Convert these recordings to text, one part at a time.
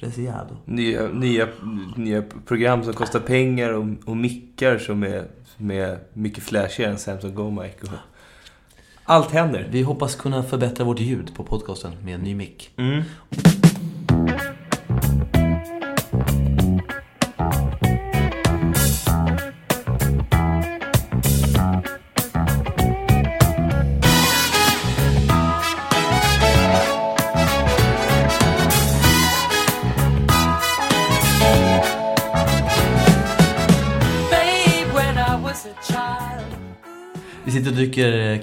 Preciado. Nya, nya, nya program som kostar pengar och, och mickar som är, som är mycket flashigare än Samsung Go Mic. Och... Allt händer. Vi hoppas kunna förbättra vårt ljud på podcasten med en ny mick. Mm.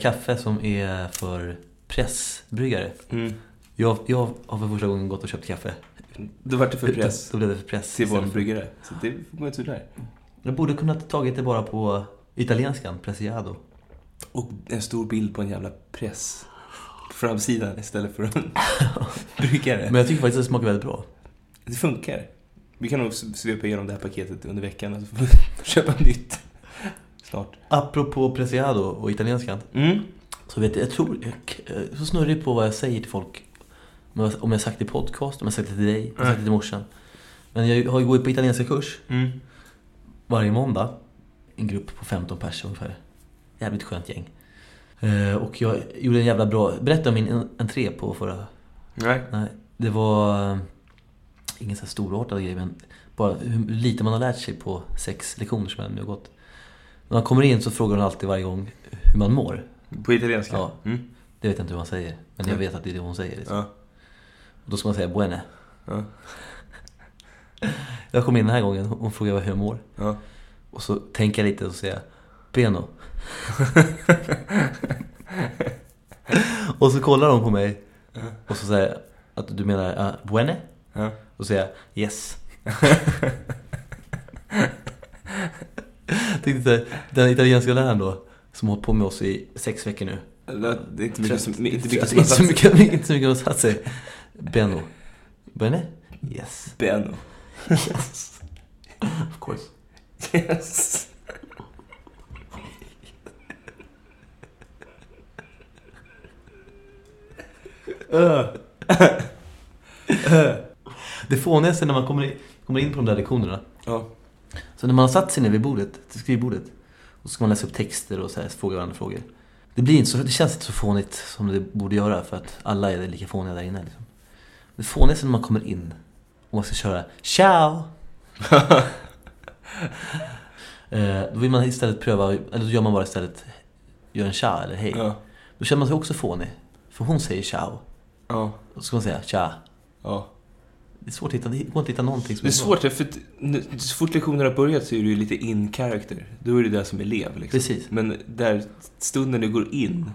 Kaffe som är för pressbryggare. Mm. Jag, jag har för första gången gått och köpt kaffe. Då vart det för press Då blev det för press. till vår bryggare. Så det får man tur där. Jag borde kunnat tagit det bara på italienskan, preciado. Och en stor bild på en jävla press. På framsidan istället för en bryggare. Men jag tycker faktiskt att det smakar väldigt bra. Det funkar. Vi kan nog svepa igenom det här paketet under veckan och så får vi köpa nytt. Snart. Apropå preciado och italienskan. Mm. Så vet jag, jag tror, jag är så snurrig på vad jag säger till folk. Om jag, sagt det i podcast, om jag sagt det till dig, om jag sagt det till morsan. Men jag har ju gått på italienska kurs Mm. varje måndag. En grupp på 15 pers ungefär. Jävligt skönt gäng. Eh, och jag gjorde en jävla bra... Berätta om min en- entré på förra... Nej. Nej, det var eh, ingen så här storartad grej, men bara hur lite man har lärt sig på sex lektioner som jag nu har gått. När man kommer in så frågar hon alltid varje gång hur man mår. På italienska? Ja. Mm. Det vet jag inte hur man säger, men jag vet att det är det hon säger. Liksom. Ja. Och då ska man säga buene. Ja. Jag kom in den här gången, hon frågade hur jag mår. Ja. Och så tänker jag lite och säger Beno. och så kollar hon på mig och så säger att du menar uh, buene? Ja. Och så säger jag yes. Tänkte här, den italienska läraren då, som har på med oss i sex veckor nu. Det är inte mycket som, inte mycket som har inte, så satt sig. mycket, inte så mycket har satt sig. Beno. Buene? Yes. Beno. Yes. Of course. Yes. Det fånigaste när man kommer in, kommer in på de där lektionerna. Ja. Så när man har satt sig ner vid bordet, till skrivbordet. Och så ska man läsa upp texter och så här, fråga varandra frågor. Det, blir inte så, det känns inte så fånigt som det borde göra för att alla är lika fåniga där inne. Liksom. Det fånigaste när man kommer in och man ska köra Ciao! eh, då vill man istället pröva, eller då gör man bara istället Gör en tja eller hej. Ja. Då känner man sig också fånig. För hon säger ciao. Ja. Så ska man säga tja. Ja. Det är svårt att hitta, det går inte att hitta någonting som Det är bra. svårt, för att nu- så fort lektionen har börjat så är du ju lite in character. Då är du där som elev. Liksom. Precis. Men där stunden du går in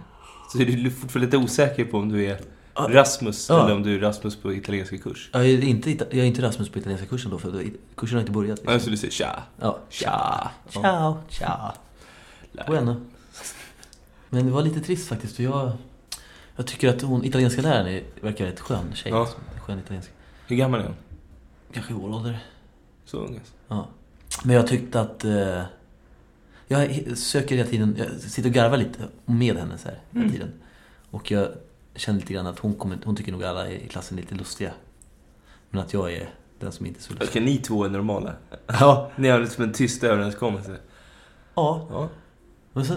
så är du fortfarande lite osäker på om du är Ja. Rasmus Ja. eller om du är Rasmus på italienska kurs. Jag är inte, jag är inte Rasmus på italienska kursen då, för då- kursen har inte börjat. Liksom. Alltså du säger tja. Ja. Tja. Ciao, ciao. Bueno. Men det var lite trist faktiskt, för jag... Jag tycker att hon, italienska läraren är, verkar rätt skön tjej. Ja. Liksom. Skön italienska. Hur gammal är hon? Kanske i vår ålder. Så ung alltså. Ja. Men jag tyckte att... Eh, jag söker hela tiden, jag sitter och garvar lite med henne så här hela Mm. tiden. Och jag känner lite grann att hon, kommer, hon tycker nog alla i klassen är lite lustiga. Men att jag är den som inte är så lustig. Okej, ni två är normala. Ja. Ni har liksom en tyst överenskommelse. Ja, Ja. men så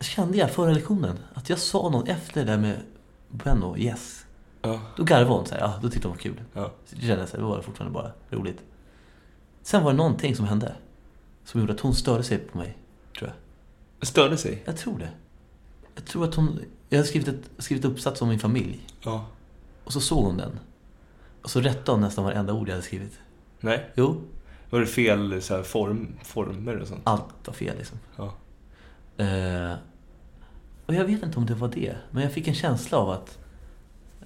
kände jag förra lektionen att jag sa något efter det där med Bueno, yes. Ja. Då garvade hon så här, ja, då tyckte hon var kul. Ja. Så det kändes då var det fortfarande bara roligt. Sen var det någonting som hände. Som gjorde att hon störde sig på mig, tror jag. Störde sig? Jag tror det. Jag tror att hon... Jag hade skrivit, ett, skrivit uppsats om min familj. Ja. Och så såg hon den. Och så rättade hon nästan varenda ord jag hade skrivit. Nej? Jo, Var det fel så här, form, former och sånt? allt var fel liksom. Ja. Eh, och jag vet inte om det var det. Men jag fick en känsla av att...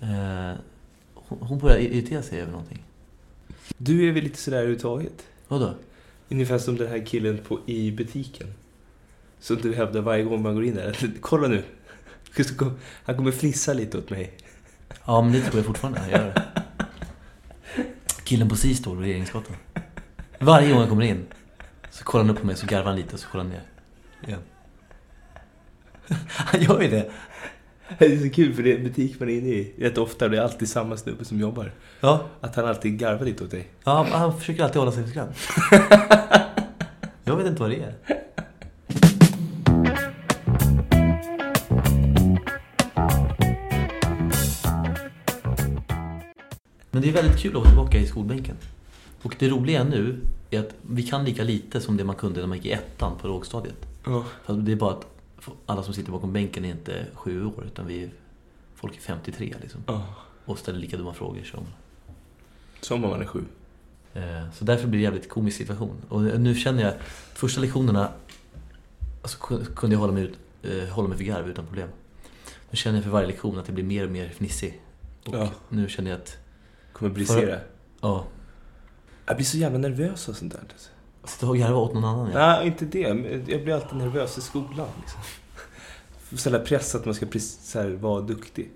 Eh, hon, hon började irritera sig över någonting. Du är väl lite sådär överhuvudtaget? Vadå? Ungefär som den här killen på, i butiken. Som du hävdar varje gång man går in där. Kolla nu! Han kommer flissa lite åt mig. Ja, men det tror jag fortfarande han gör. Killen på C-store på Regeringsgatan. Varje gång jag kommer in så kollar han upp på mig, så garvar han lite och så kollar han ner. Igen. Han gör ju det. Det är så kul för det är en butik man är inne i rätt ofta och det är alltid samma snubbe som jobbar. Ja, Att han alltid garvar lite åt dig. ja han, han försöker alltid hålla sig för skratt. Jag vet inte vad det är. Men det är väldigt kul att vara tillbaka i skolbänken. Och det roliga nu är att vi kan lika lite som det man kunde när man gick i ettan på lågstadiet. Ja. Fast det är bara att alla som sitter bakom bänken är inte sju år utan vi är, folk är 53 liksom. Ja. Och ställer lika dumma frågor som... Som om man är sju. Eh, Så därför blir det en jävligt komisk situation. Och nu känner jag, första lektionerna alltså, kun- kunde jag hålla mig, ut, eh, hålla mig för garv utan problem. Nu känner jag för varje lektion att jag blir mer och mer fnissig. Och Ja. nu känner jag att, Kommer brisera. ja, Jag blir så jävla nervös och sånt där. Sitta och garva åt någon annan. Ja. Nej, inte det. Jag blir alltid nervös i skolan. Liksom. Ställa press att man ska så här, vara duktig.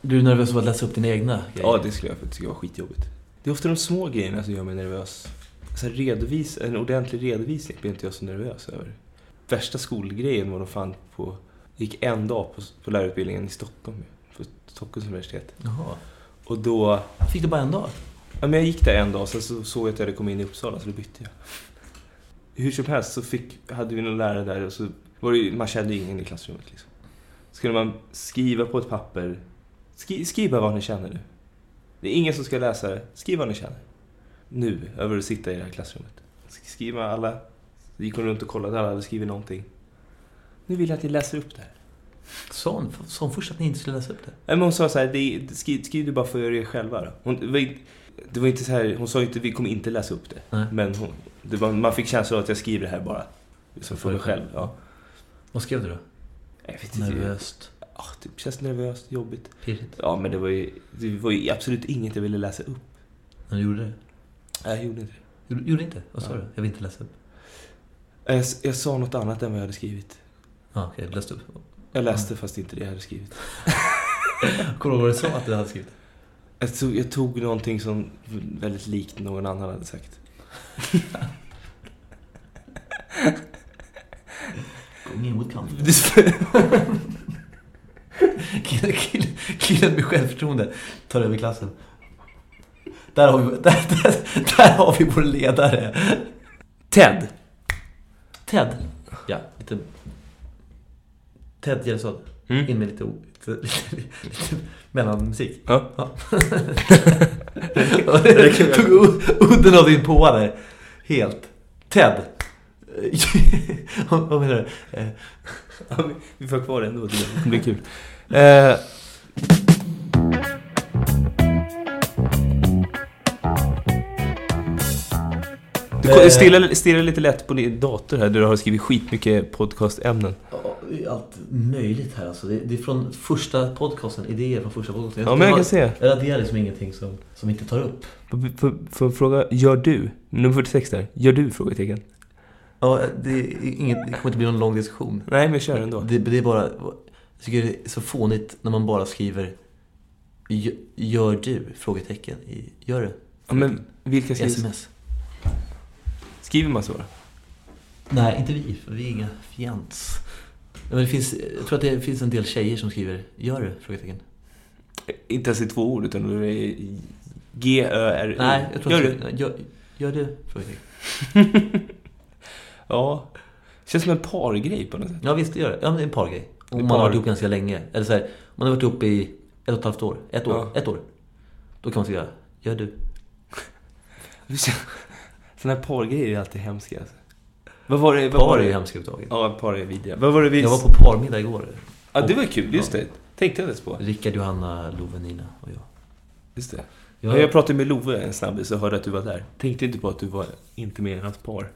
Du är nervös av att läsa upp dina egna grejer? Ja, det skulle jag tycka var skitjobbigt. Det är ofta de små grejerna som gör mig nervös. Så här, redovis, en ordentlig redovisning blir inte jag så nervös över. Värsta skolgrejen var nog fan på... Gick en dag på, på lärarutbildningen i Stockholm. På Stockholms universitet. Jaha. Och då... Fick du bara en dag? Ja, men jag gick där en dag, sen så såg jag att jag hade kommit in i Uppsala, så då bytte jag. Hur som helst så fick, hade vi någon lärare där och så var det, man kände ingen i klassrummet. Liksom. Skulle man skriva på ett papper, skri, skriv bara vad ni känner nu. Det är ingen som ska läsa det, skriv vad ni känner. Nu, över att sitta i det här klassrummet. Sk- Skriva alla, så gick hon runt och kollade, alla hade skrivit någonting. Nu vill jag att ni läser upp det här. Sa hon, sa hon först att ni inte skulle läsa upp det? Nej, men hon sa så här, det, skriv, skriv det bara för er själva då. Hon, det, var, inte- det så här, hon sa ju inte, vi kommer inte läsa upp det. Nej. Men hon, det var, man fick känslan av att jag skriver det här bara. Som för mig själv. Ja. Vad skrev du då? Jag vet inte. Nervöst? Ja, typ, känns nervöst, jobbigt. Pirrigt? Ja, men det var ju, det var ju absolut inget jag ville läsa upp. Men du gjorde det? Nej, jag gjorde inte det. Gjorde, gjorde inte? Vad sa Ja. du? Jag vill inte läsa upp. Jag, jag sa något annat än vad jag hade skrivit. Ja, okej, du läste upp. Jag läste fast inte det jag hade skrivit. Kommer du ihåg vad du sa att du hade skrivit? Jag tog, jag tog någonting som väldigt likt någon annan hade sagt. Going in with confidence. Killen, killen, killen med självförtroende tar över klassen. Där har vi, där, där, där har vi vår ledare. Ted! Ted. Ja, lite... Ted Gärdestad. Mm. In med lite, o- lite, lite, lite mellanmusik. Ja. Ja. Tog o- udden av din påa där. Helt. Ted. Vad menar du? Eh, vi- får kvar det ändå. Det kommer bli kul. Eh, du Eh. stirrar, stirrar lite lätt på din dator här där du har skrivit skitmycket podcastämnen. Allt möjligt här alltså. Det, det är från första podcasten, idéer från första podcasten. Ja, men jag kan se. Jag raderar liksom ingenting som, som inte tar upp. Får- jag fråga, gör du? Nummer 46 där. Gör du? Frågetecken. Ja, det, är inget, det kommer inte bli någon lång diskussion. Nej, men kör ändå. Det, det är bara... Jag tycker det är så fånigt när man bara skriver "Gö- Gör du? Frågetecken. Gör du? Ja, men vilka I skriver, sms. skriver man så? Nej, inte vi. För vi är inga fjants. Men det finns, jag tror att det finns en del tjejer som skriver Gör du? Frågetecken. Inte ens i två ord, utan det är G-Ö-R-U. Nej, jag tror Gör du? Gör, gör du? Frågetecken. Ja. Känns som en pargrej på något sätt. Ja, visst det gör det. Ja, men det är en pargrej. Om man har par. varit ihop ganska länge. Eller så här, man har varit ihop i ett och ett halvt år. Ett år. Ja. Ett år. Då kan man säga Gör du? Sådana här pargrejer är alltid hemska. Alltså. Vad var det? Vad var Par är ju det? hemska överhuvudtaget. Ja, par är vidriga. Vad var det vi... Jag var på parmiddag igår. Ja, det var kul. Just det. Tänkte jag inte på. Rickard, Johanna, Love, Nina och jag. Just det. Jag, Ja. Jag pratade med Love en snabbis och hörde att du var där. Tänkte inte på att du var inte med i hans par.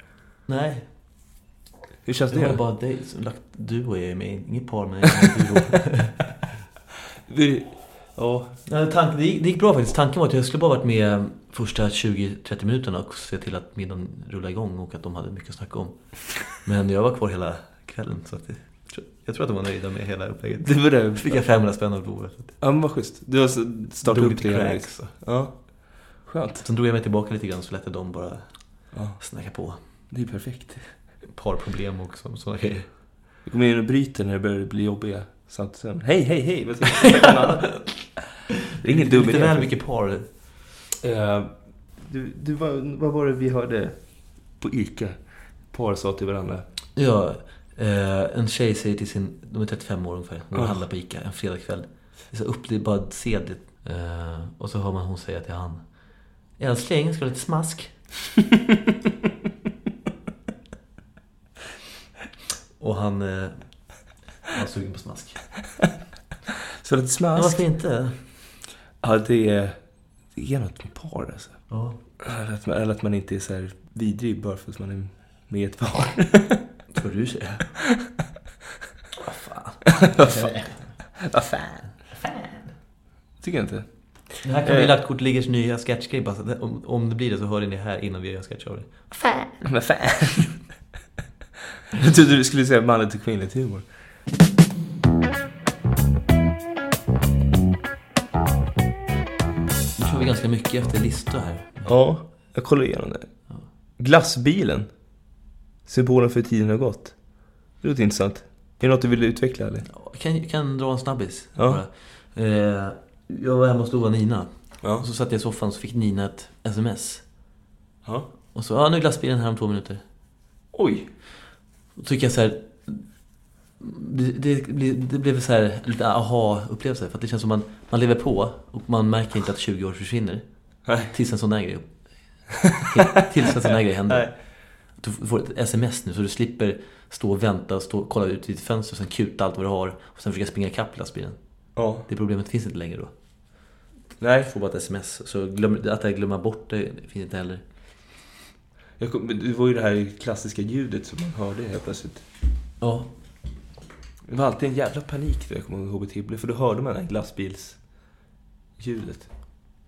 Nej, Hur känns det var det? bara dig som lagt duo är med. Inget par, men en duo. Vi- Ja. Nej, tank, det, gick, det gick bra faktiskt. Tanken var att jag skulle bara varit med första 20-30 minuterna och se till att middagen rullade igång och att de hade mycket att snacka om. Men jag var kvar hela kvällen så att det, jag tror att de var nöjda med hela upplägget. Det var det. Fick jag 500 spänn av Love. Ja, men vad schysst. Du har så- startat upp lite det. och- Ja. Skönt. Sen drog jag mig tillbaka lite grann så lät jag dem bara Ja, snacka på. det är perfekt. Ett par problem och så- sådana grejer. Du kommer in och bryter när det börjar bli jobbiga. Samtidigt hej, hej, hej! Vad tycker du? Det är ingen dum Lite väl mycket par. Eh, du, du, vad, vad var det vi hörde på Ica? Par sa till varandra. Ja, eh, en tjej säger till sin, de är 35 år ungefär, de Ah. handlar på Ica en fredagkväll. Det är så upp, det är bara sedligt. Eh, och så hör man hon säga till han. Älskling, ska du ha lite smask? och han, eh, han är sugen på smask. Så lite Ja, smask. varför inte? Ja, det är, det är något med par alltså. Ja. Eller att man, eller att man inte är så här vidrig bara för att man är med i ett par. Tror du säger? Vad fan. Vad fan? Vad fan? Tycker jag inte. Det här kan bli Eh. lagt kort liggers nya sketchgrej om, om det blir det så hör ni här innan vi gör sketch av det. Vad fan? Jag trodde du skulle säga manligt och kvinnligt humor. Ganska mycket efter listor här. Ja, jag kollar igenom det. Glassbilen. Symbolen för tiden har gått. Det låter intressant. Är det något du vill utveckla eller? Jag kan, kan dra en snabbis. Ja. Eh, jag var hemma hos och Nina. Ja. Och så satt jag i soffan och så fick Nina ett sms. ja. Och så, ja nu är glassbilen här om två minuter. Oj. Så tycker jag så här. Det, det, det blev så här lite aha-upplevelse. För att det känns som man, man lever på och man märker inte att 20 år försvinner. Nej. Tills en sån här grej Tills en sån här grej händer. Nej. Du får ett sms nu så du slipper stå och vänta och stå kolla ut i ditt fönster och sen kuta allt vad du har och sen försöka springa ikapp lastbilen. Ja. Det problemet finns inte längre då. Nej. Får bara ett sms. Så glöm, att jag glömmer bort det finns inte heller. Kom, det var ju det här klassiska ljudet som man hörde helt plötsligt. Ja. Det var alltid en jävla panik när jag kom ihåg HBT blev, för då hörde man det här glassbilsljudet.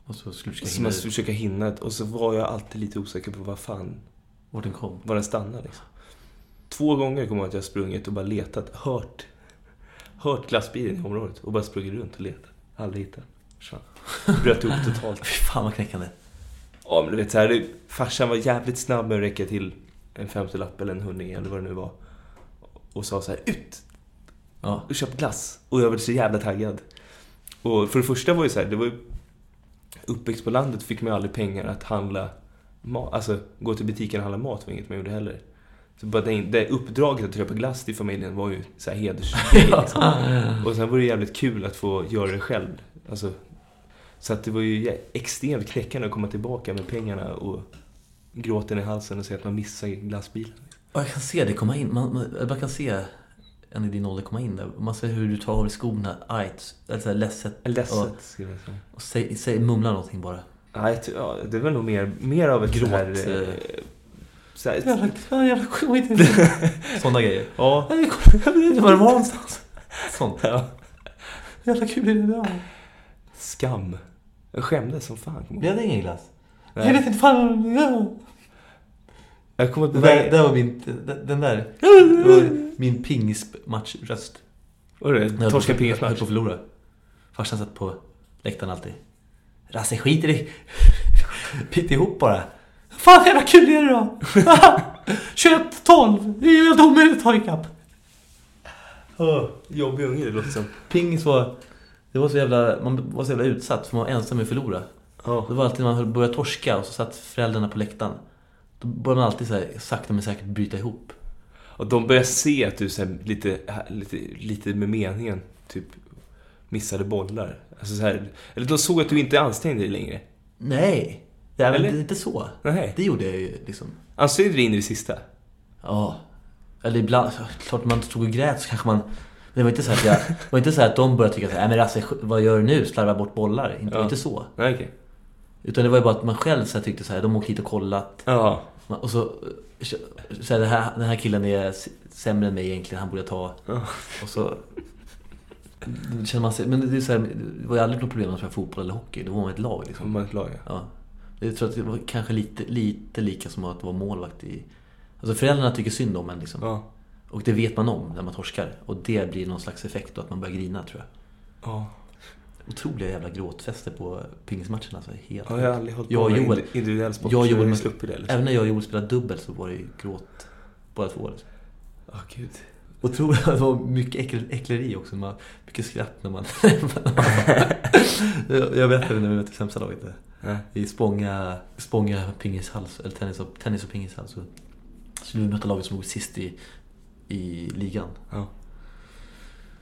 Och så skulle du försöka hinna skulle försöka hinna, och så var jag alltid lite osäker på vad fan, vart den kom. var den stannade liksom. Två gånger kommer jag att jag sprungit och bara letat, hört, hört glassbilen i området och bara sprungit runt och letat. Aldrig hittat. Försvann. Bröt ihop totalt. Fy fan vad knäckande. Ja men du vet så här, det- farsan var jävligt snabb med att räcka till en femtiolapp eller en hundring eller vad det nu var. Och sa så här, ut! Ja. och köpt glass. Och jag var så jävla taggad. Och för det första var ju så här, det var ju... Uppväxt på landet fick man ju aldrig pengar att handla mat. Alltså, gå till butiken och handla mat var inget man gjorde heller. Så bara det, det uppdraget att köpa glass till familjen var ju så här hedersgrej liksom. Och sen var det jävligt kul att få göra det själv. Alltså, så att det var ju extremt knäckande att komma tillbaka med pengarna och gråten i halsen och säga att man missar glassbilen. Och jag kan se det komma in. Man, man, bara kan se en i din ålder komma in där. Man ser hur du tar av dig skorna argt, eller så här ledset. Ledset, skulle jag säga. och säg, säg, mumlar någonting bara. Tror- ja, det var nog mer, mer av ett Gråt, så här, eh. eh, så här, Jävla, jävla skit. Sådana grejer. Ja. Jag vet inte var det var någonstans. Sånt. ja. Jävla kul är det där. Skam. Jag skämdes som fan. Vi hade ingen glass. Nej. Jag vet inte fan. Ja. Jag kommer på Det där, det var min, den, där. Det var min pingismatchröst. Vad är det? Torska Jag höll pingismatch? på att förlora. Farsan satt på läktaren alltid. Rasse skiter i... Bit ihop bara. Fan jävla kul är det då? 21-12. Det är ju helt omöjligt att ta ikapp. Oh, jobbig unge det låter som. Pingis var... Det var så jävla... Man var så jävla utsatt för man var ensam med att förlora. Ja. Det var alltid när man började torska och så satt föräldrarna på läktaren. Då började man alltid så här, sakta men säkert bryta ihop. Och de börjar se att du så här, lite, lite, lite med meningen, typ missade bollar. Alltså så här, eller de såg att du inte ansträngde dig längre. Nej. Det är inte så. Nej. Det gjorde jag ju liksom. Ansträngde dig in i det sista? Ja. Eller ibland, klart man stod och grät så kanske man... Det var inte så att jag... Var inte så att de började tycka "Nej, men Rasse, vad gör du nu? Slarvar bort bollar? Inte, Det var Ja. inte så. Nej, okej. Utan det var ju bara att man själv så tyckte så här, de åkte hit och kollat. Ja. Och så... så här, den, här, den här killen är sämre än mig egentligen, han borde jag ta. Och så... Känner man sig, men det, är så här, det var ju aldrig något problem att spela fotboll eller hockey. Då var man ett lag Som liksom. man ett lag, ja. Ja. Jag tror att det var kanske lite, lite lika som att vara målvakt i... Alltså föräldrarna tycker synd om en liksom. Ja. Och det vet man om när man torskar. Och det blir någon slags effekt då att man börjar grina tror jag. Ja. Otroliga jävla gråtfester på pingismatcherna. Alltså, helt Ja, jag har aldrig hållit Jag på och med Joel- indi- individuell sport. jag jag Joel- ju sluppit det. Liksom. Även när jag och Joel spelade dubbel så var det ju gråt båda två. Liksom. Ja, gud. Och tror det var mycket äckl, äckleri också. Man, mycket skratt när man... jag jag berättade när vi mötte sämsta laget. Ja. I Spånga, Spånga pingishall, eller tennis och, tennis och pingishall. Så skulle vi möta laget som låg sist i, i ligan. Ja.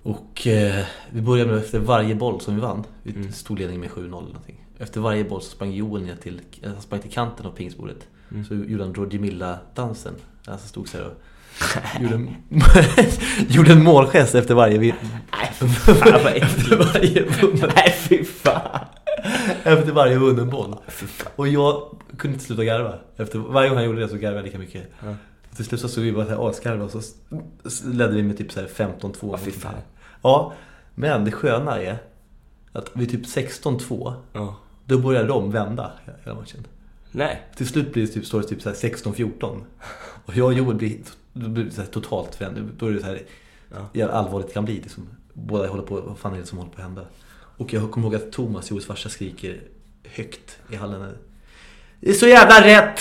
Och eh, vi började med efter varje boll som vi vann. Vi Mm. stod ledning med 7-0 eller någonting. Efter varje boll så sprang Joel ner till, eh, han sprang till kanten av pingisbordet. Mm. Så gjorde han Roger Milla-dansen. Alltså stod så här och gjorde, en, gjorde en målgest efter varje vi- Fan vad äckligt. efter varje vunnen, Nej fy fan. efter varje vunnen boll. Och jag kunde inte sluta garva. Efter varje gång han gjorde det så garvade jag lika mycket. Ja. Till slut så stod vi bara asgarva och så ledde vi med typ så här 15-2. Ja, fy fan. Ja, men det sköna är att vid typ 16-2 Ja. då börjar de vända hela matchen. Nej. Till slut blir det typ, står det typ så här 16-14. Och jag och Joel blir, blir det så totalt är det så här Ja. allvarligt det kan bli. Liksom. Båda håller på, vad fan är det som håller på att hända? Och jag kommer ihåg att Thomas, Joels farsa, skriker högt i hallen. Det är så jävla rätt!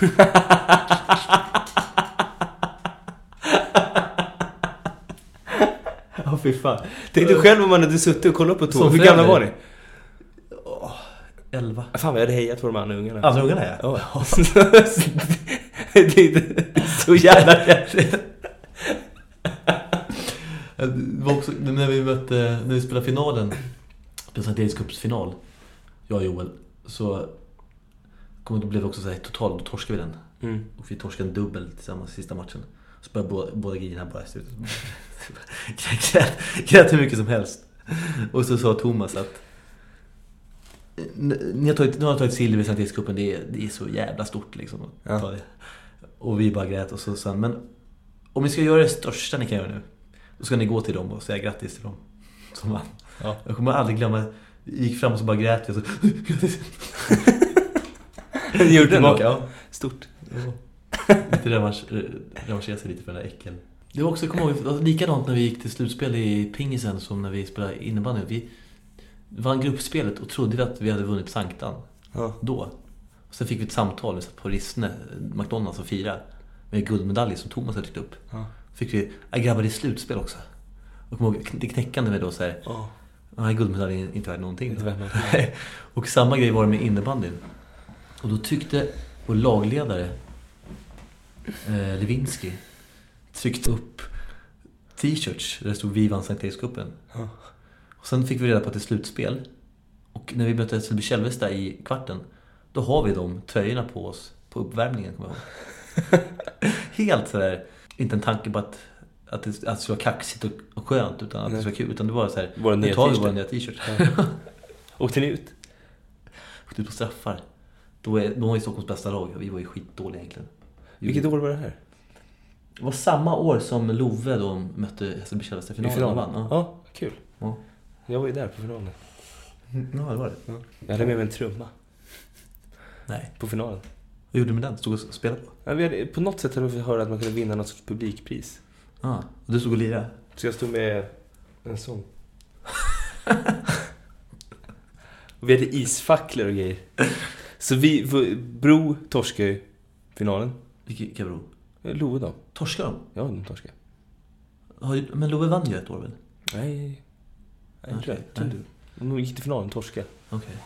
Ja fy fan. Tänk dig själv om man hade suttit och kollat på Thomas. Hur gamla var ni? Elva. Fan vad jag hade hejat på de andra ungarna. Andra ungarna ja. Ja. det är så jävla rätt. Det var också när vi mötte, när vi spelade finalen, Sankt Eriks Cups final, jag och Joel, så kommer då blev det också så här total, då torskade vi den. Mm. Och vi torskade en dubbel tillsammans i sista matchen. Så började båda, grina bara i slutet. Grät- Grät hur mycket som helst. Och så sa Thomas att "N- ni har tagit, nu har ni tagit silver i Sankt Erikscupen, det, är- det är så jävla stort liksom. Ja. Och vi bara grät och så sa han, men om ni ska göra det största ni kan göra nu, då ska ni gå till dem och säga grattis till dem som vann. Ja. Jag kommer aldrig glömma, vi gick fram och så bara grät och så grattis. Gjorde det ändå? Tillbaka, ja. Stort. Ja. Lite eh, revanschera sig lite för den där äckeln. Det var också, kom ihåg, likadant när vi gick till slutspel i pingisen som när vi spelade innebandy. Vi vann gruppspelet och trodde att vi hade vunnit Sanktan Ja. då. Och sen fick vi ett samtal, vi satt på Rissne, McDonalds och fira med guldmedalj som Thomas hade tryckt upp. Ja. Fick vi, ja grabbar det är slutspel också. Och kom ihåg, det knäckande med då så här, Ja. ja guldmedaljen är inte värd någonting. Inte värt någonting. Och samma grej var det med innebandyn. Och då tyckte vår lagledare, eh, Lewinsky, tryckte upp t-shirts där det stod Vi vann Sankt Erikscupen. Ja. Och sen fick vi reda på att det är slutspel. Och när vi mötte Sölvby Kälvesta i kvarten, då har vi de tröjorna på oss på uppvärmningen, kommer jag ihåg. Helt sådär, inte en tanke på att, att, det, att det skulle vara kaxigt och, och skönt, utan att det Nej. skulle vara kul. Utan det var så här, Våra nu tar vi våra nya t-shirt. Åkte ni ut? Åkte ut på straffar. Då är, de var ju Stockholms bästa lag och vi var ju skitdåliga egentligen. Vi- Vilket år var det här? Det var samma år som Love då mötte Hässelby Kälvesta i I finalen vann. Ja. Ja, kul. Ja. Jag var ju där på finalen. ja, det var det. Ja. Jag hade med mig en trumma Nej. på finalen. Vad gjorde du med den? Stod och spelade på? Ja, vi hade, på något sätt hade vi höra att man kunde vinna något sorts publikpris. Ja. Och du stod och lirade? Så jag stod med en sån. och vi hade isfacklor och grejer. Så vi, Bro torskade ju finalen. Vilka bro? Eh, Love då? Torskade de? Ja, de torskade. Har Men Love vann ju ett år väl? Nej, nej inte Okej, det. De gick till finalen och torskade. Okej.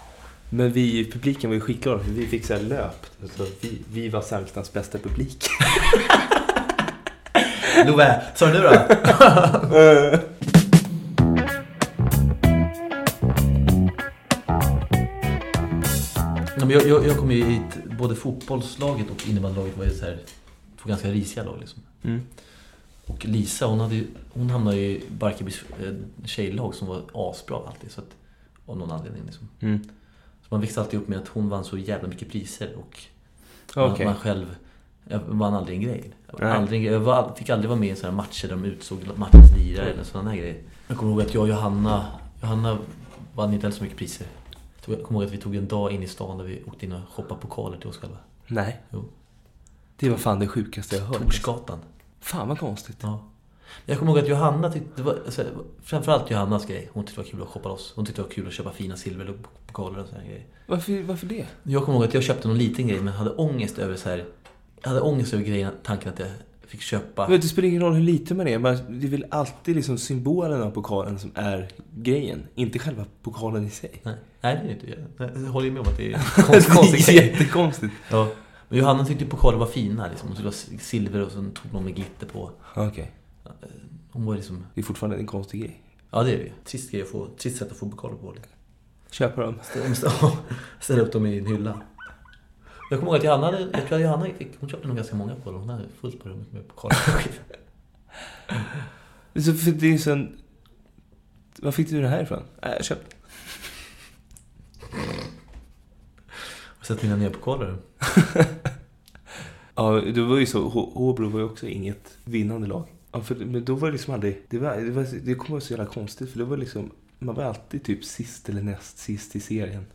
Men vi, publiken var ju skitglada för vi fick så här löp. Alltså, vi, vi var Särkstads bästa publik. Love, sa du nu då? Jag, jag, jag kom ju hit, både fotbollslaget och innebandylaget var ju så här, ganska risiga lag liksom. Mm. Och Lisa hon, hade, ju- hon hamnade i Barkarbys eh, tjejlag som var asbra alltid. Så att, av någon anledning liksom. Mm. Så man växte alltid upp med att hon vann så jävla mycket priser och man, man själv jag vann aldrig en grej. Jag, aldrig, jag var, fick aldrig vara med i sådana matcher där de utsåg matchens lirare eller sådana här grejer. Jag kommer ihåg att jag och Johanna, Johanna vann inte heller så mycket priser. Jag kommer ihåg att vi tog en dag in i stan där vi åkte in och shoppade pokaler till oss själva. Nej. Jo. Det var fan det sjukaste jag hört. Torsgatan. Fan vad konstigt. Ja. Jag kommer ihåg att Johanna tyckte, var, alltså, framförallt Johannas grej, hon tyckte det var kul att shoppa loss. Hon tyckte det var kul att köpa fina silverpokaler och sådana grejer. Varför, varför det? Jag kommer ihåg att jag köpte någon liten grej men hade ångest över så här. Jag hade ångest över grejen, tanken att jag fick köpa. Men det spelar ingen roll hur liten man är. men Det är väl alltid liksom symbolen av pokalen som är grejen. Inte själva pokalen i sig. Nej, nej det är inte jag. Jag håller ju med om att det är en det konst, konstig är grej. jättekonstigt. Ja. Men Johanna tyckte pokaler var fina liksom. Hon skulle ha silver och så tog någon med glitter på. Okej. Hon var liksom... Det är fortfarande en konstig grej. Ja, det är det ju. Trist grej att få... Trist sätt att få pokaler på. Liksom. Köpa dem. Ställa, upp dem i en hylla. Jag kommer ihåg att Johanna, hade, jag tror att Johanna fick, hon köpte nog ganska många pokaler. Hon hade fullt på rummet med pokaler. Så för det är sån... Var fick du det här ifrån? Äh, jag köpte. Sett mina nya. Ja, det var ju så. Håbro var ju också inget vinnande lag. Ja, för, men då var det liksom aldrig... Det, var, det, var, det kommer vara så jävla konstigt, för det var liksom... Man var alltid typ sist eller näst sist i serien.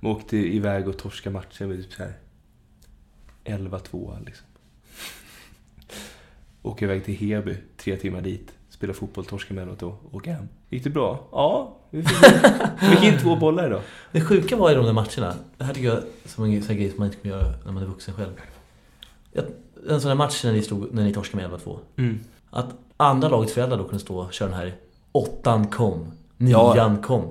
Man åkte iväg och torskade matchen med typ så här 11-2 liksom. Åka iväg till Heby, tre timmar dit, spela fotboll, torska med något och åka hem. Gick det bra? Ja, vi fick, in två bollar idag. Det sjuka var i de där matcherna. Det här tycker jag som en sån grej som man inte kan göra när man är vuxen själv. Jag- En sån här match när ni, stod, när ni torskade med 11-2. Mm. Att andra lagets föräldrar då kunde stå och köra den här Åttan kom, Ja. nian kom.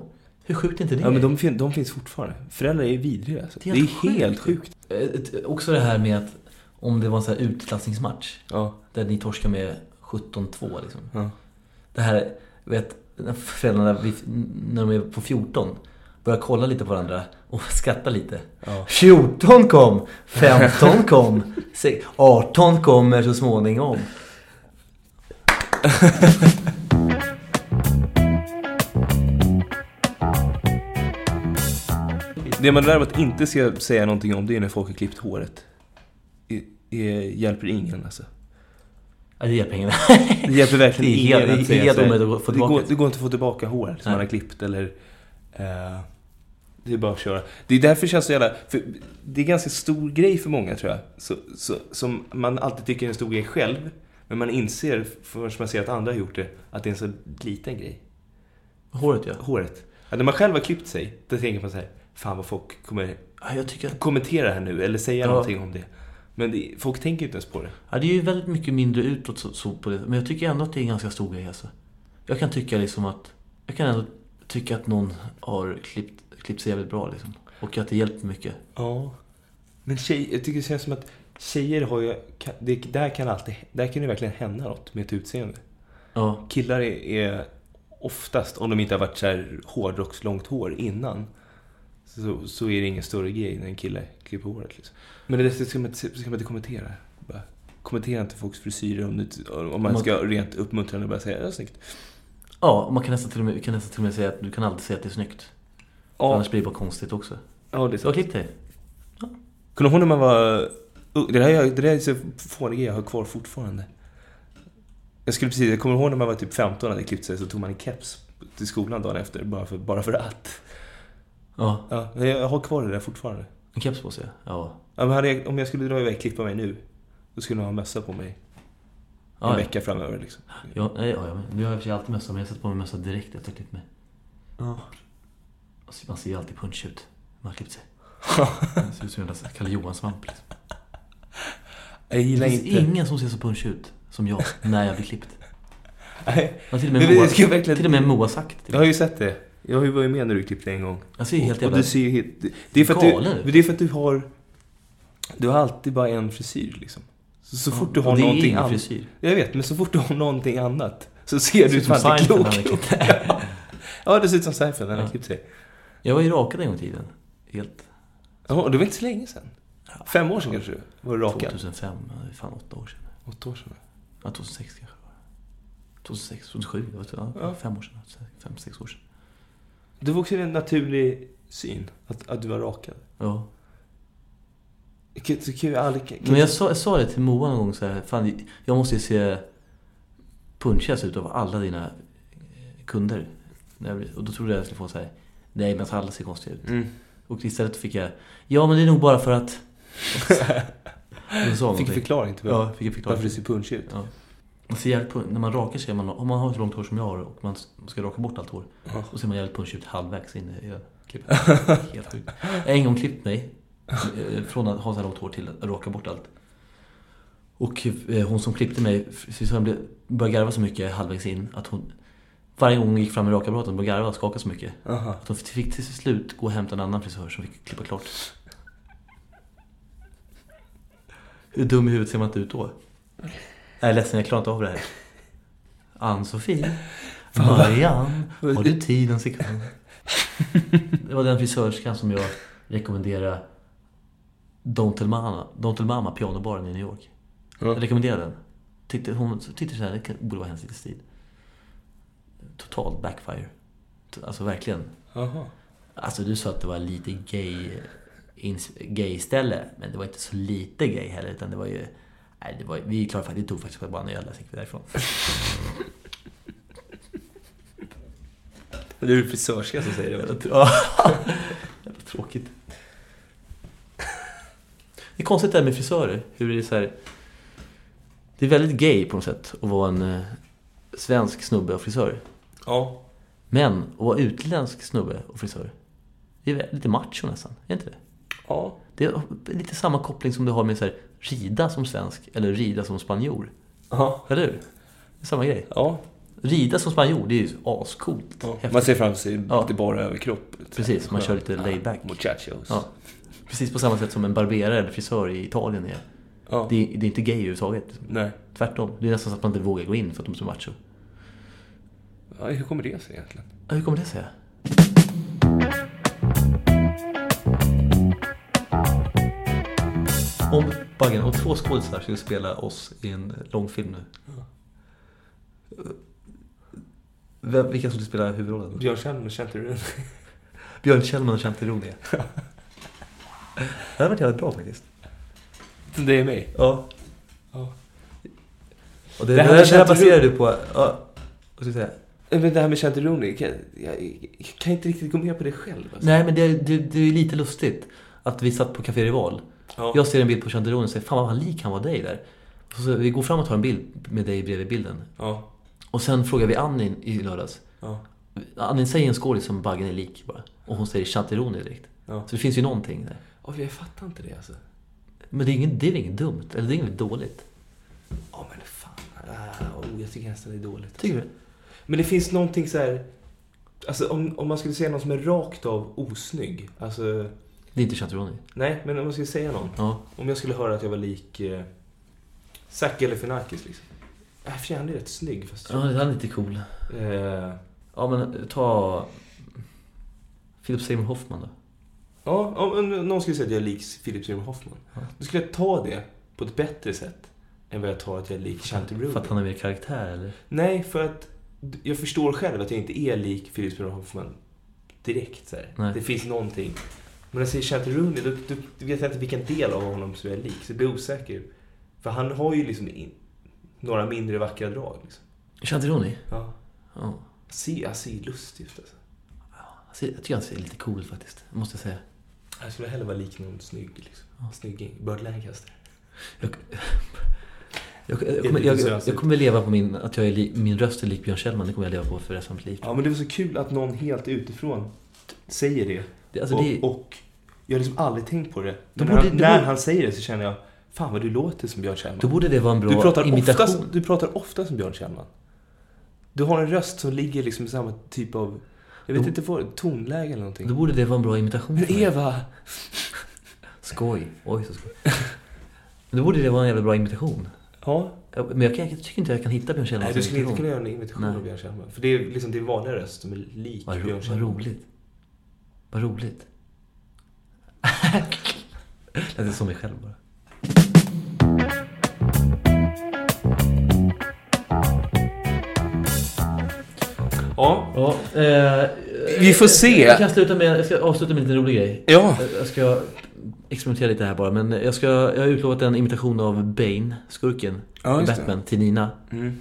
Hur sjukt är inte det? Ja, men de, fin- de finns fortfarande. Föräldrar är vidriga. Alltså. Det Det är är, helt helt sjukt. sjukt. Eh, Också det här med att om det var en sån här utklassningsmatch. Ja. Där ni torskar med 17-2 liksom. ja. Det här, vet, föräldrarna när de är på 14 börjar kolla lite på varandra och skratta lite. Ja. 14 kom, 15 kom, se- 18 kommer så småningom. Det man däremot inte ska säga någonting om det är när folk har klippt håret. Det, det hjälper ingen alltså. Ja, det hjälper ingen. Det hjälper verkligen Det är helt- det att helt omöjligt få det, går, tillbaka. det går inte att få tillbaka hår som man har klippt eller... eh, det är bara att köra. Det är därför det känns så jävla... För det är en ganska stor grej för många tror jag. Så, så, som man alltid tycker är en stor grej själv. Men man inser, förrän man ser att andra har gjort det, att det är en så liten grej. Håret ja. Håret. Ja, när man själv har klippt sig, då tänker man så här, fan vad folk kommer ja. Jag tycker kommentera här nu eller säga Ja. någonting om det. Men det, folk tänker inte ens på det. Ja, det är ju väldigt mycket mindre utåt så, så på det. Men jag tycker ändå att det är en ganska stor grej alltså. Jag kan tycka liksom att... Jag kan ändå tycka att någon har klippt, klippt sig jävligt bra liksom. Och att det hjälper mycket. Ja. Men tjej, jag tycker det känns som att tjejer har ju, det, där kan alltid, där kan det verkligen hända något med ett utseende. Ja. Killar är, är oftast, om de inte har varit så här hårdrockslångt hår innan, så, så är det ingen större grej när en kille klipper håret. Liksom. Men det ska man, ska man inte kommentera. Bara, kommentera inte folks frisyrer om, det, om man ska rent uppmuntrande bara säga det är snyggt. Ja, man kan nästan till och med, kan nästan till och med säga att du kan alltid säga att det är snyggt. Ja, Annars blir det bara konstigt också. ja det är Så jag har klippt dig. Kommer du ihåg när man var ung? Det är- det där är så fånig grej jag har kvar fortfarande. Jag skulle precis, jag kommer ihåg när man var typ 15 och hade klippt sig så tog man en keps till skolan dagen efter bara för, bara för att. Ja, Ja, jag har kvar det där fortfarande. en keps på sig. Ja. Ja, men hade jag, om jag skulle dra iväg och klippa mig nu, då skulle jag ha mössa på mig en Ja, ja. vecka framöver liksom. Ja, ja, ja. Nu har jag för alltid mössa, men jag sätter på mig mössa direkt efter att jag klippt mig. Ja. Alltså, Man ser ju alltid punch ut när man har klippt sig. Det ser ut som en Kalle Johan-svamp liksom. Jag Det gillar finns inte... ingen som ser så punch ut som jag när jag blir klippt. Nej, Man till och med det Moa, till och med Moa sagt. jag har ju sett det. Jag har ju varit med när du klippte en gång. Jag ser ju helt och, och jävla... du ser helt... Det är för att du, det är för att du har... Du har alltid bara en frisyr liksom. Så, så fort du har Och det någonting annat... frisyr. Jag vet, men så fort du har någonting annat så ser du Ser ut som fan inte klok ut. klippt. Ja, det ser ut som Seinfeld när han Ja. klippt sig. Jag var ju rakad en gång i tiden. Helt... Ja, och det var inte så länge sedan. Fem år sedan kanske du var rakad? 2005, ja, det är fan åtta år sedan. Åtta år sedan. Ja, 2006 kanske det var. 2006, 2007, det var ja, Ja. fem år sedan. Fem, sex år sedan. Det var också en naturlig syn, att, att du var rakad. Ja. Kan- kan jag aldrig... kan- Men jag sa, jag sa det till Moa någon gång så här, fan jag måste ju se punchigast ut av alla dina eh, kunder. Och då trodde jag att jag skulle få så här, nej men att alla ser konstiga ut. Mm. Och istället fick jag, ja men det är nog bara för att... Fick någonting. förklaring till Ja, fick en varför förklaring. du ser punchig ut. Ja. Man ser jävligt pun- när man rakar sig, man, om man har så långt hår som jag har och man ska raka bort allt hår, Ja. då ser man jävligt punchig ut halvvägs in i klippet. Helt sjukt. Jag har en gång klippt mig, eh, från att ha så här långt hår till att raka bort allt. Och eh, hon som klippte mig, blev- började garva så mycket halvvägs in att hon varje gång hon gick fram med rakapparaten började garva och skaka så mycket. Aha. Att hon fick till slut gå och hämta en annan frisör som fick klippa klart. Hur dum i huvudet ser man inte ut då? Jag är ledsen, jag klarar inte av det här. Ann-Sofie, Marianne, har du tid en sekund? Det var den frisörskan som jag rekommenderade Don't Tell Mama, Don't Tell Mama pianobaren i New York. Jag Ja. rekommenderade den. Tyckte, hon tyckte så här, det borde vara hennes stil. Total backfire. Alltså verkligen. Aha. Alltså du sa att det var lite gay, gay ställe men det var inte så lite gay heller utan det var ju... Nej, det var, vi klarade faktiskt, vi tog faktiskt bara en öl, så gick vi därifrån. Det är frisörska som säger det. Ja, jävla tråkigt. Det är konstigt det här med frisörer, hur det är så här... Det är väldigt gay på något sätt att vara en eh, svensk snubbe och frisör. Ja. Men att vara utländsk snubbe och frisör, det är lite macho nästan, är inte det? Ja. Det är lite samma koppling som du har med så här, rida som svensk eller rida som spanjor. Ja. Eller hur? Det är samma grej. Ja. Rida som spanjor, det är ju ascoolt. Häftigt. Man ser framför sig Ja. lite bara överkropp. Precis, man kör lite laid back. Muchachos. Ja. Precis på samma sätt som en barberare eller frisör i Italien är. Ja. Det är, det är inte gay överhuvudtaget. Nej. Tvärtom. Det är nästan så att man inte vågar gå in för att de är så macho. Ja, hur kommer det sig egentligen? Ja, Hur kommer det sig? Om Baggen, om två skådespelare skulle spela oss i en långfilm nu. Vem, vilka skulle spela huvudrollen? Björn Kjellman och Chanty Rune. Björn Kjellman och Chanty Rooney. Det hade varit jävligt bra faktiskt. Det är mig. Ja. Ja. Och det, Det det, här det här baserar du på... Ja, vad ska jag säga? Men det här med Chanty Rooney, kan, jag, jag kan inte riktigt gå med på det själv. Alltså. Nej, men det, det, det är lite lustigt att vi satt på Café Rival. Ja. Jag ser en bild på Chanty Rooney och säger Fan vad lik han var dig där. Så, så vi går fram och tar en bild med dig bredvid bilden. Ja. Och sen frågar vi Annie i lördags. Ja. Annie säger en skådis som Baggen är lik bara. Och hon säger Chanty Rooney direkt. Ja. Så det finns ju någonting där. Oj, jag fattar inte det alltså. Men det är, inget, det är inget dumt? Eller det är inget dåligt? Ja, men fan. Ah, oh, jag tycker nästan det är dåligt. Tycker du? Men det finns någonting så här... Alltså om, om man skulle säga någon som är rakt av osnygg. Alltså, Det är inte Chanty Rooney. nej, men om man skulle säga någon. Ja. Om jag skulle höra att jag var lik eh, Zac Galifianakis liksom. Äh, för han är rätt snygg fast... Ja, han är lite cool. Eh, Ja, men ta... Philip Seymour Hoffman då? ja, om någon skulle säga att jag är lik Philip Seymour Hoffman. Ja. Då skulle jag ta det på ett bättre sätt. Än vad jag tar att jag är lik Chanty. För att han är mer karaktär eller? Nej, för att jag förstår själv att jag inte är lik Philip Seymour Hoffman direkt. Så. Det finns någonting. Men när jag säger Chanty Rooney, då, då, då vet jag inte vilken del av honom som jag är lik. Så jag blir osäker. För han har ju liksom in, några mindre vackra drag. Liksom. Chanty Rooney? Ja. Ja. Se, jag ser lustig ut alltså. Han ser- Jag tycker han ser lite cool ut faktiskt, måste jag säga. Jag skulle hellre vara lik någon snygg. Liksom. Snygging. Burt Lancaster. Jag, jag, jag, kommer, jag, jag kommer leva på min, att jag är li, min röst är lik Björn Kjellman, det kommer jag leva på för resten av mitt liv. Ja, men det var så kul att någon helt utifrån säger det. Det, alltså, och, det, och jag har liksom aldrig tänkt på det. Men borde- han, då när borde- han säger det så känner jag, fan vad du låter som Björn Kjellman. då borde det vara en bra du, pratar imitation. ofta, du pratar ofta som Björn Kjellman. Du har en röst som ligger liksom i samma typ av, jag vet Då- inte vad, tonläge eller någonting. Då borde det vara en bra imitation. Men. Eva! Skoj. Oj, så skoj. Men då borde det vara en jävla bra imitation. Ja. Men jag, kan, jag tycker inte jag kan hitta Björn Kjellman Nej, du skulle inte kunna göra en imitation Nej. av Björn Kjellman. För det är liksom din vanliga röst som är lik Vad, Björn vad Kjellman. roligt. Vad roligt. Jag är som mig själv bara. Ja. Ja, eh, Vi får se. Jag, kan sluta med, jag ska avsluta med en liten rolig grej. Ja. Jag ska experimentera lite här bara, men jag, ska, jag har utlovat en imitation av Bane, skurken Ja, i just det. Batman, till Nina. Mm.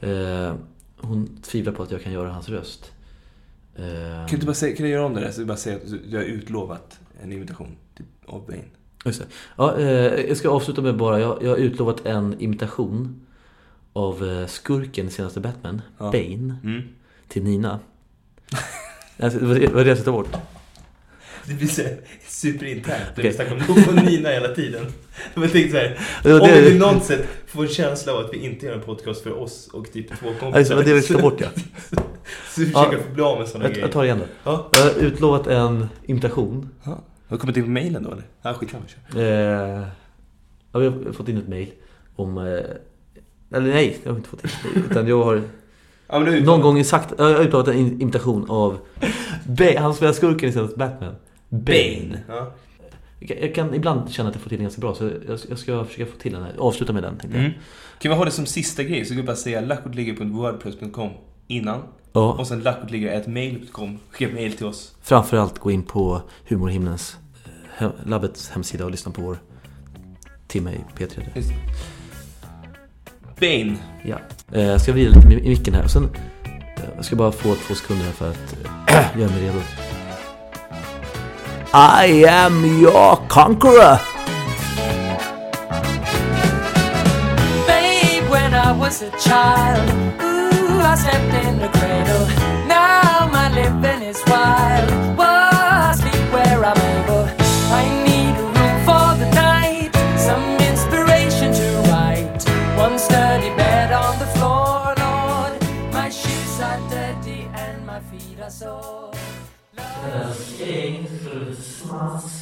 Eh, hon tvivlar på att jag kan göra hans röst. Eh, Kan du inte bara säga, kan du göra om det där? Så du bara säga att du- har utlovat en imitation till, av Bane. Just det. Ja, eh, jag ska avsluta med bara, jag, jag har utlovat en imitation av eh, skurken i senaste Batman, Ja. Bane, Mm. till Nina. Alltså, det var det jag skulle ta bort. Det blir så här superinternt. Okej. Vi snackar om Loco och Nina hela tiden. Men tänkte så här, Det var om vi på något sätt får en känsla av att vi inte gör en podcast för oss och typ två kompisar. alltså, det var det vi ta bort ja. Så vi försöker Ja. bli av med sådana Jag, grejer. jag tar igen då. Ja. Jag har utlovat en imitation. Ja. Har du kommit in på mailen då eller? Ja, skitsamma. Eh, ja, vi har fått in ett mail om... Eh, eller nej, jag har inte fått in. Utan jag har Ja, någon gång sagt... Jag har utlovat en imitation av... Bane, han spelar skurken i senaste Batman. Bane. Ja. Jag kan, ibland känna att jag får till den ganska bra, så jag, ska försöka få till den här. Avsluta med den, tänkte jag. Mm. Kan vi ha det som sista grej så kan vi bara säga lackotligger.wordpress.com innan. Ja, Och sen lackotligger.mail.com. Skicka mail till oss. framförallt gå in på Humorhimlens, eh, he- labbets hemsida och lyssna på vår timme i P3. Just det. Bane. Ja. Eh, Jag ska vrida lite i micken här. Och sen, eh, jag ska bara få två sekunder här för att eh, göra mig redo. I am your conqueror! Babe, when I was a child, ooh, I slept in the cradle. Now my living is wild. fell sting through the smarts